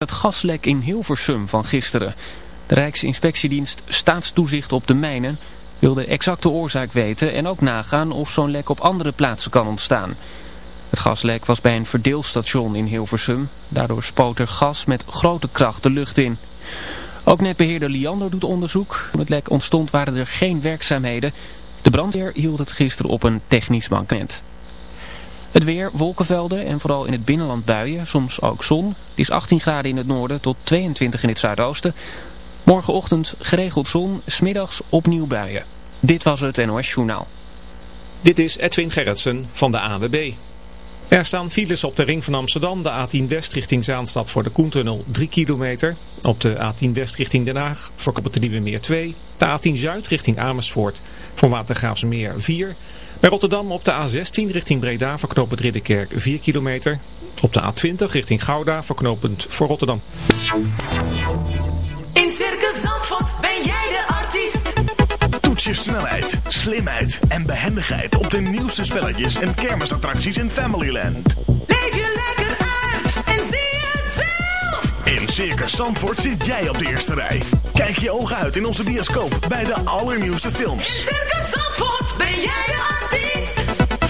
Het gaslek in Hilversum van gisteren. De Rijksinspectiedienst Staatstoezicht op de mijnen wil de exacte oorzaak weten en ook nagaan of zo'n lek op andere plaatsen kan ontstaan. Het gaslek was bij een verdeelstation in Hilversum. Daardoor spoot er gas met grote kracht de lucht in. Ook netbeheerder Liander doet onderzoek. Toen het lek ontstond waren er geen werkzaamheden. De brandweer hield het gisteren op een technisch mankement. Het weer, wolkenvelden en vooral in het binnenland buien, soms ook zon. Het is 18 graden in het noorden tot 22 in het zuidoosten. Morgenochtend geregeld zon, smiddags opnieuw buien. Dit was het NOS Journaal. Dit is Edwin Gerritsen van de AWB. Er staan files op de ring van Amsterdam, de A10 West richting Zaanstad voor de Koentunnel 3 kilometer. Op de A10 West richting Den Haag voor de Nieuwe Meer 2. De A10 Zuid richting Amersfoort voor Watergraafsmeer 4 bij Rotterdam op de A16 richting Breda voor knooppunt Ridderkerk 4 kilometer. Op de A20 richting Gouda voor knooppunt voor Rotterdam. In Circus Zandvoort ben jij de artiest. Toets je snelheid, slimheid en behendigheid op de nieuwste spelletjes en kermisattracties in Familyland. Leef je lekker uit en zie het zelf. In Circus Zandvoort zit jij op de eerste rij. Kijk je ogen uit in onze bioscoop bij de allernieuwste films. In Circus Zandvoort ben jij de artiest.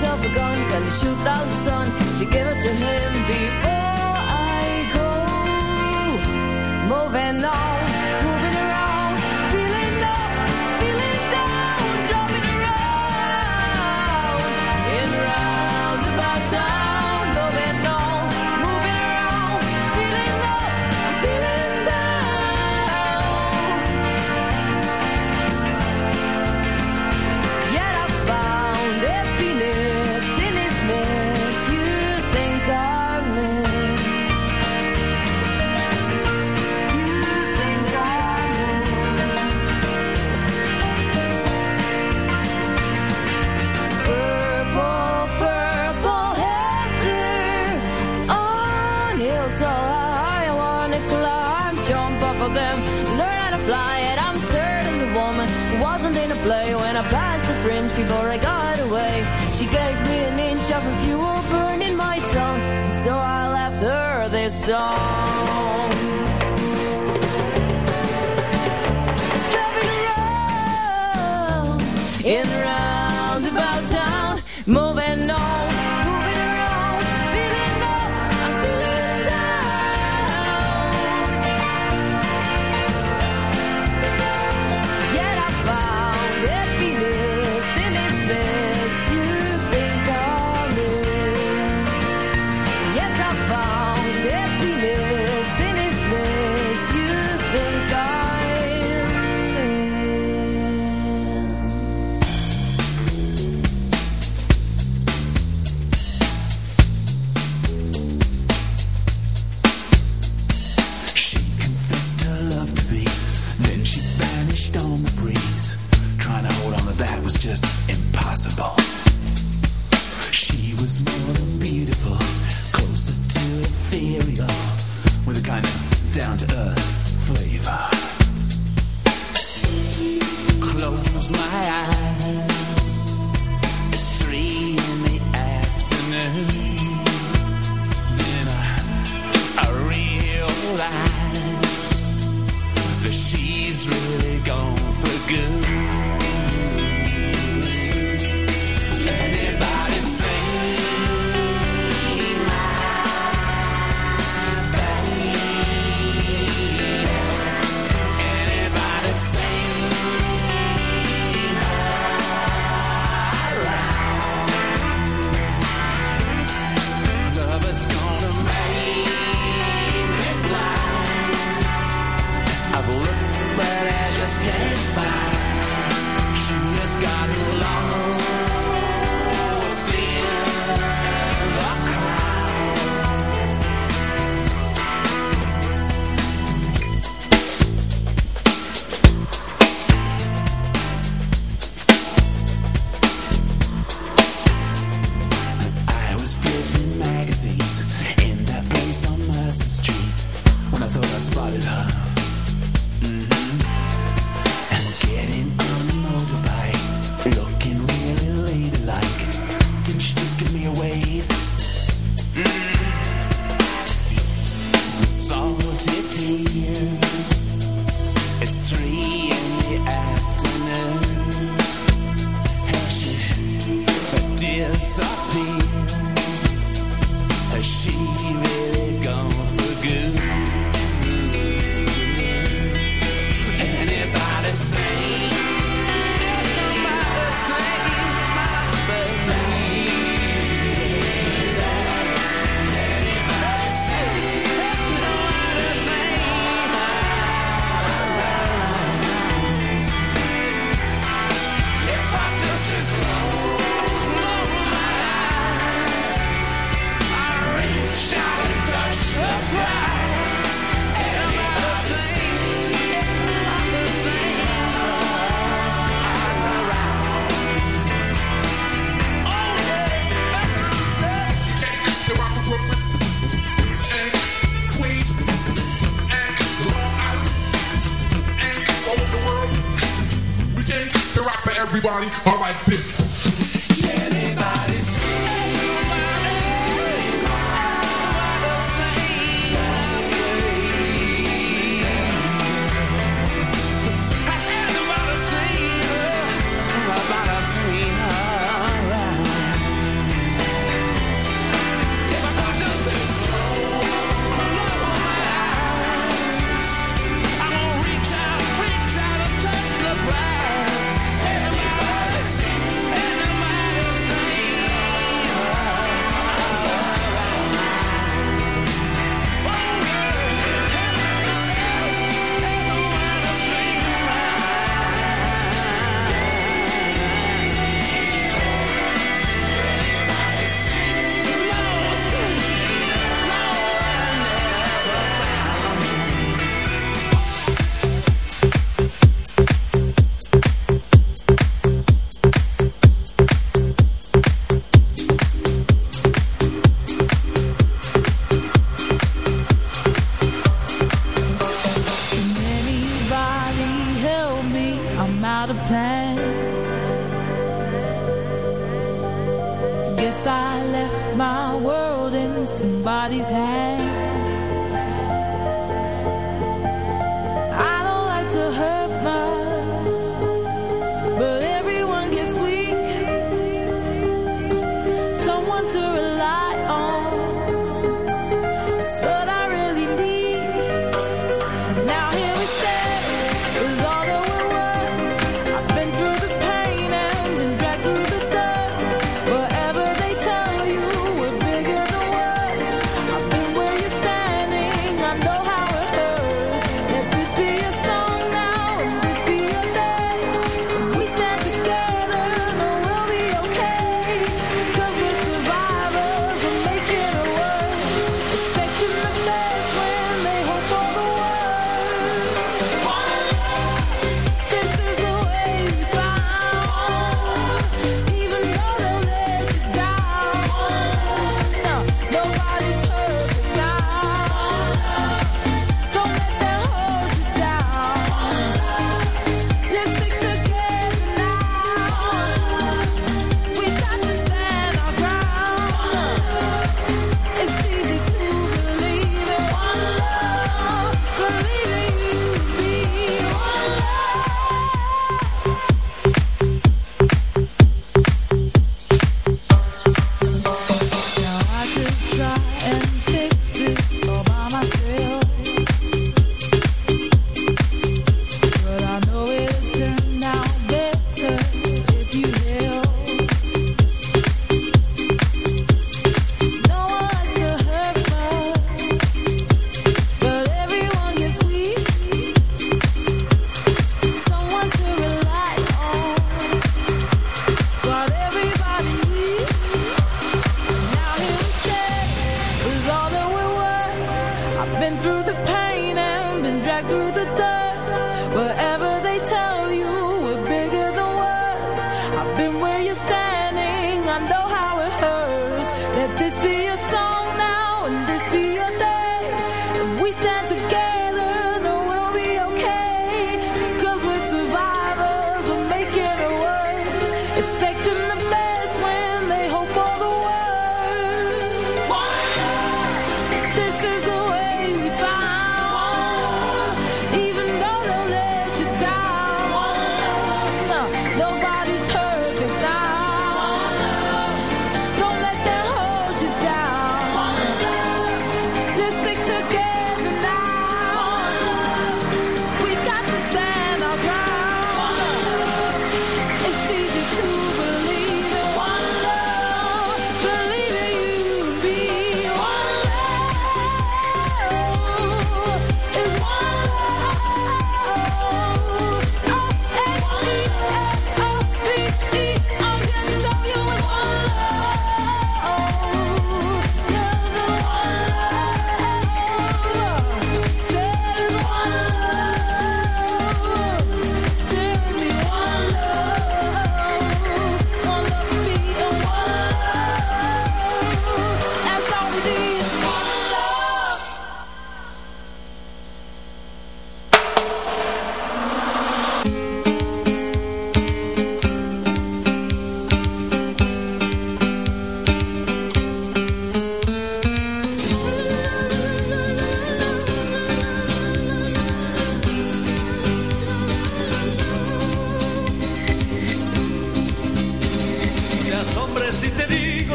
myself a gun, can you shoot down the sun to give it to him before I go moving on? song. Driving around in round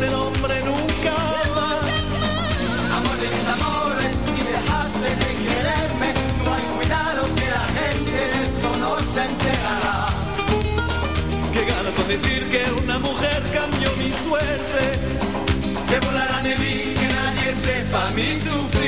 te nombre nunca más. Amor de mis amores, si dejaste de quererme, no hay cuidado que la gente de eso no se enterará. Que gano con decir que una mujer cambió mi suerte. Se burlarán de mí, que nadie sepa mi sufrir.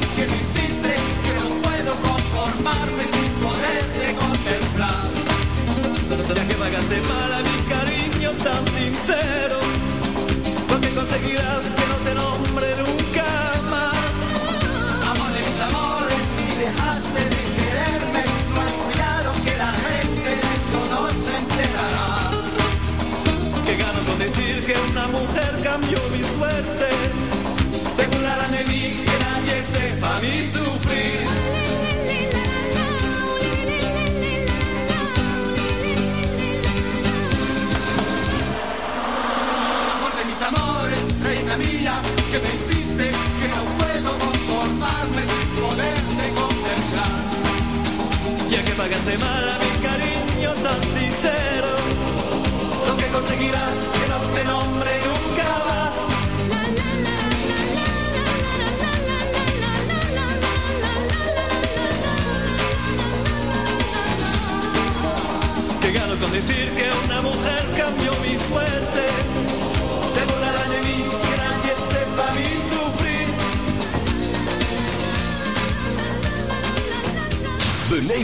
que no te nombre nunca más. Amor de mis amores, si dejaste de quererme, hay cuidado que la gente de eso no se enterará. Que gano con decir que una mujer cambió mi suerte. Se burlarán de mí, que nadie sepa mi sufrir. de mala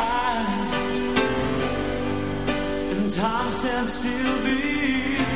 high, and time stands still. Be.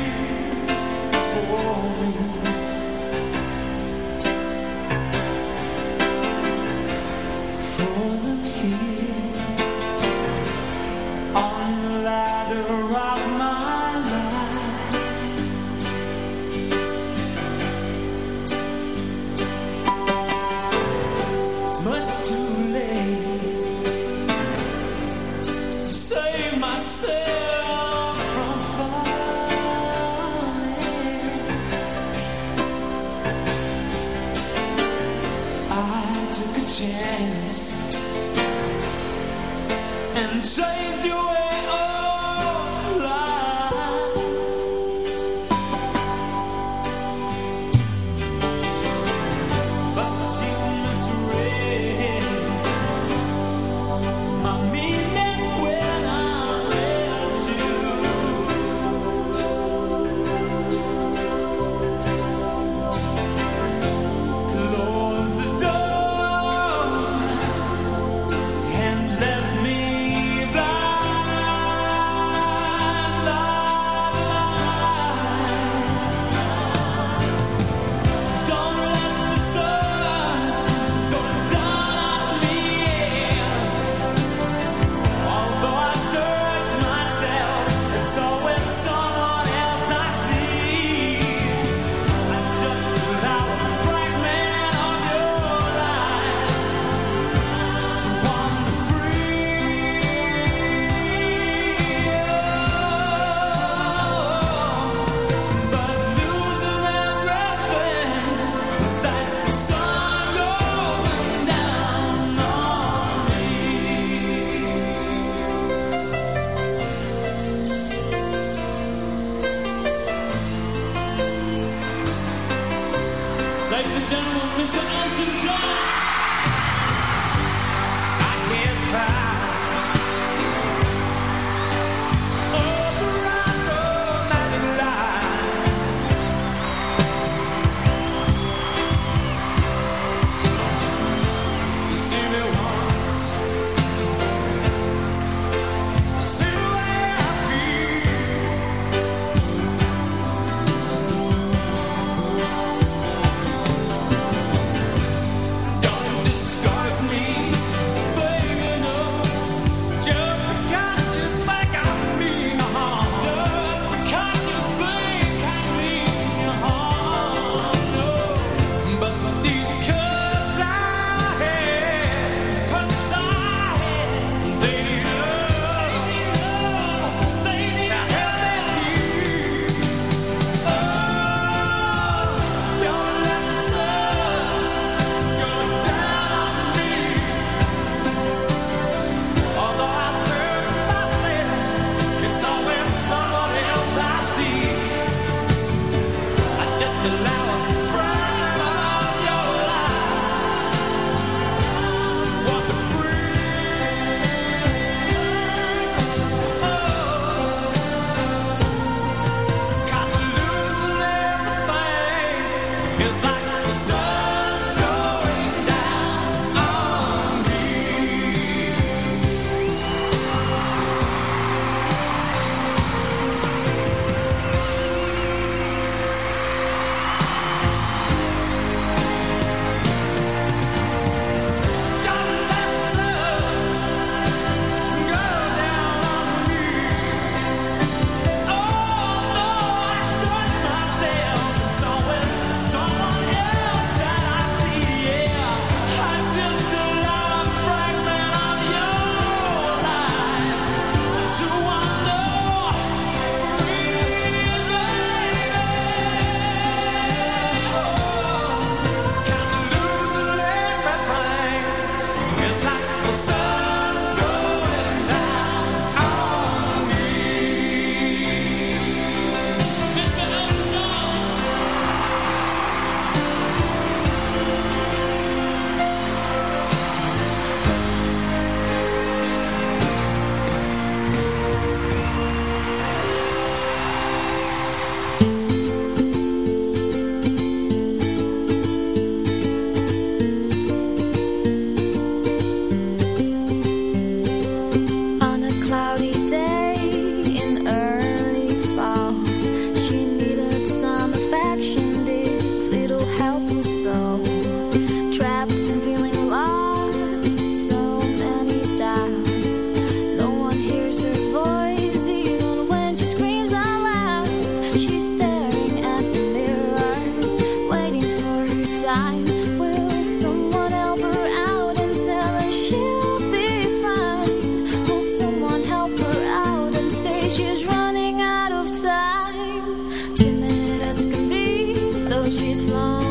she's long.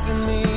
surprising me.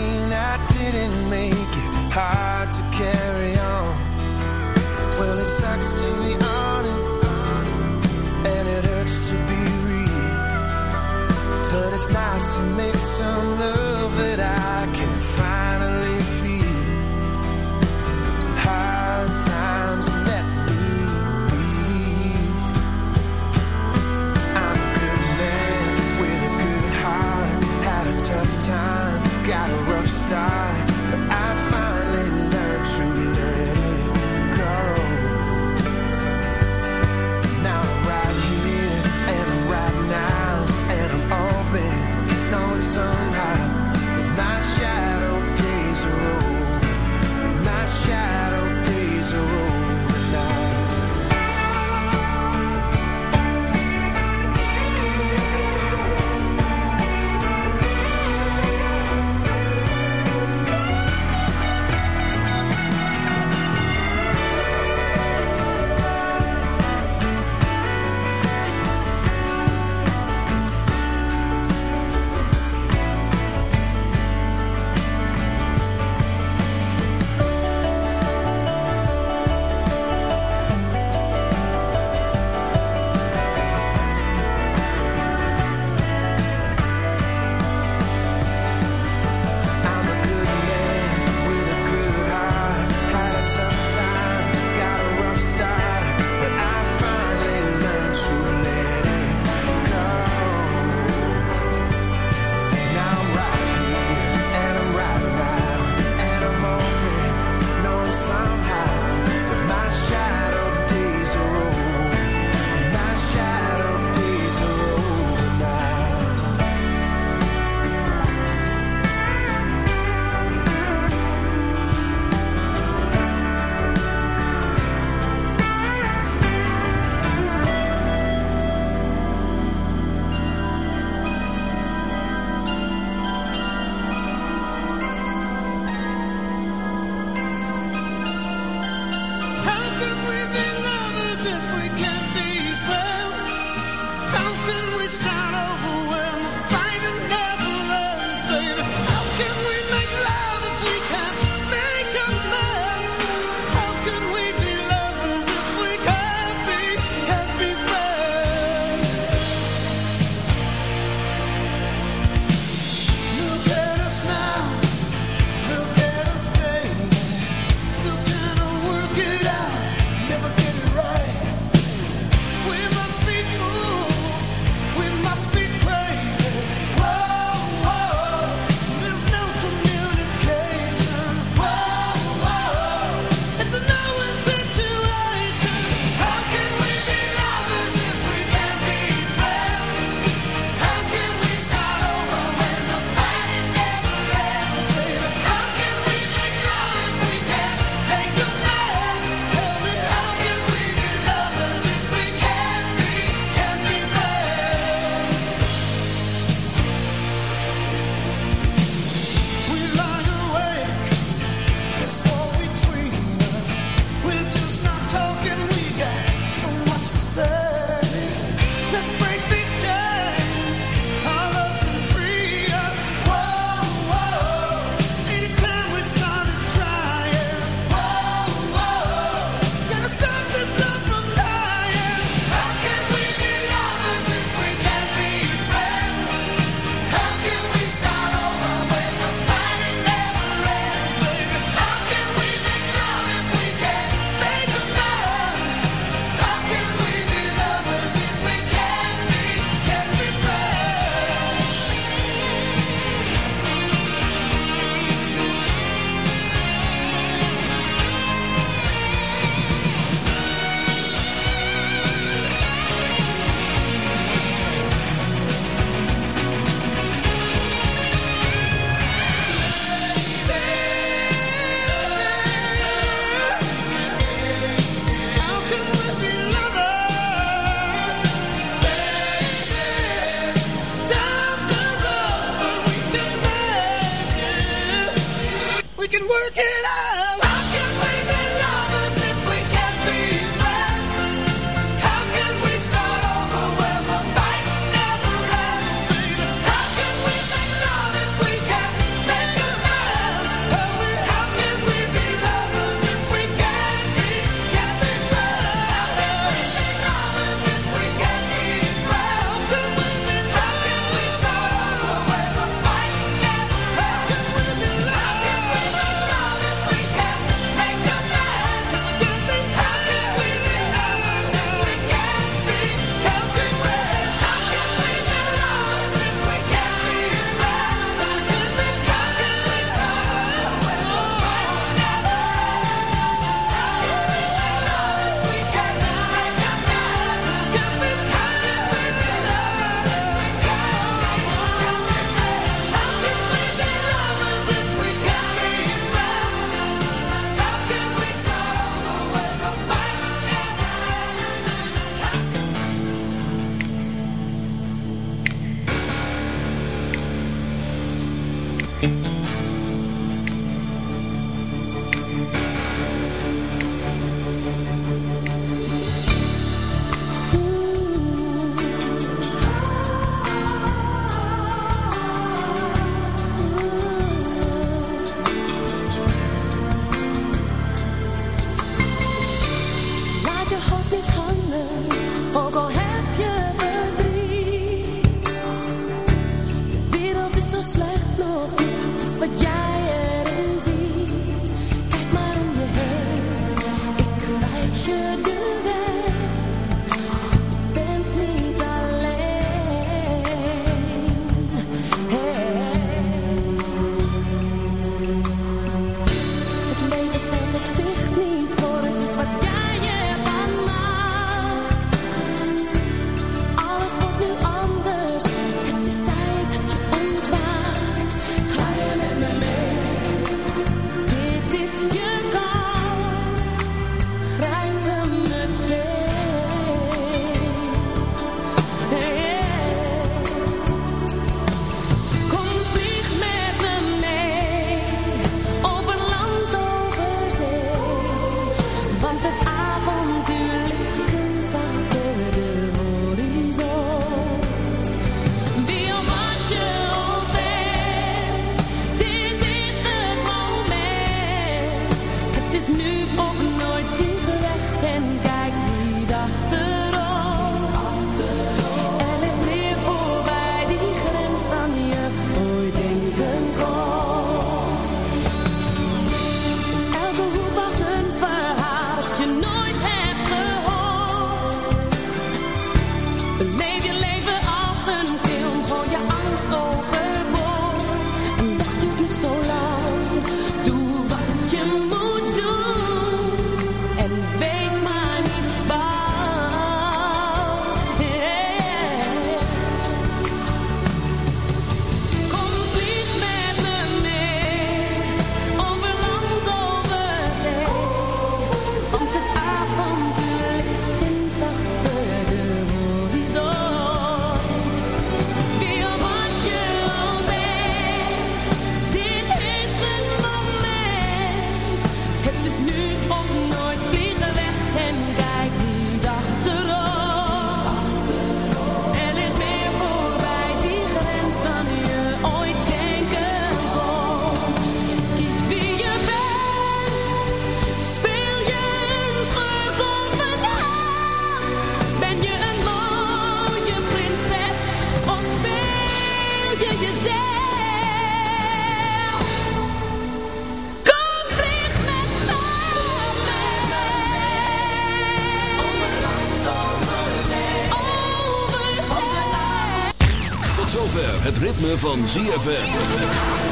Van ZFM.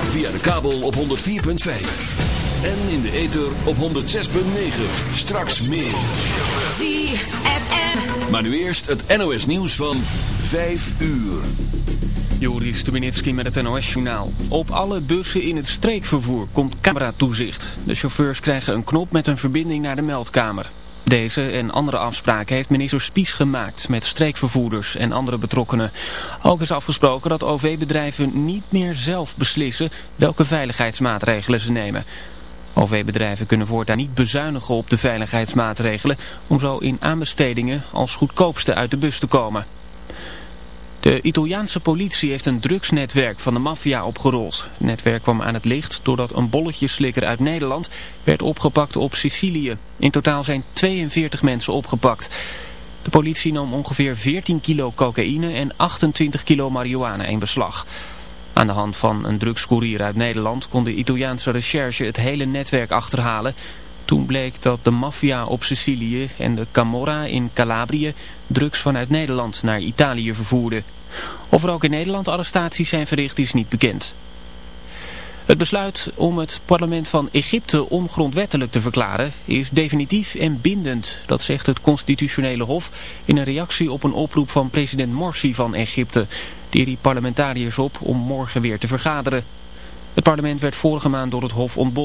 Via de kabel op 104.5. En in de ether op 106.9. Straks meer. ZFM. Maar nu eerst het NOS nieuws van 5 uur. Joris Stubenitski met het NOS-journaal. Op alle bussen in het streekvervoer komt cameratoezicht. De chauffeurs krijgen een knop met een verbinding naar de meldkamer. Deze en andere afspraken heeft minister Spies gemaakt met streekvervoerders en andere betrokkenen. Ook is afgesproken dat OV-bedrijven niet meer zelf beslissen welke veiligheidsmaatregelen ze nemen. OV-bedrijven kunnen voortaan niet bezuinigen op de veiligheidsmaatregelen om zo in aanbestedingen als goedkoopste uit de bus te komen. De Italiaanse politie heeft een drugsnetwerk van de maffia opgerold. Het netwerk kwam aan het licht doordat een bolletjeslikker uit Nederland werd opgepakt op Sicilië. In totaal zijn 42 mensen opgepakt. De politie nam ongeveer 14 kilo cocaïne en 28 kilo marihuana in beslag. Aan de hand van een drugscourier uit Nederland kon de Italiaanse recherche het hele netwerk achterhalen... Toen bleek dat de maffia op Sicilië en de Camorra in Calabrië drugs vanuit Nederland naar Italië vervoerden. Of er ook in Nederland arrestaties zijn verricht is niet bekend. Het besluit om het parlement van Egypte ongrondwettelijk te verklaren is definitief en bindend. Dat zegt het constitutionele hof in een reactie op een oproep van president Morsi van Egypte. Die riep parlementariërs op om morgen weer te vergaderen. Het parlement werd vorige maand door het hof ontbonden.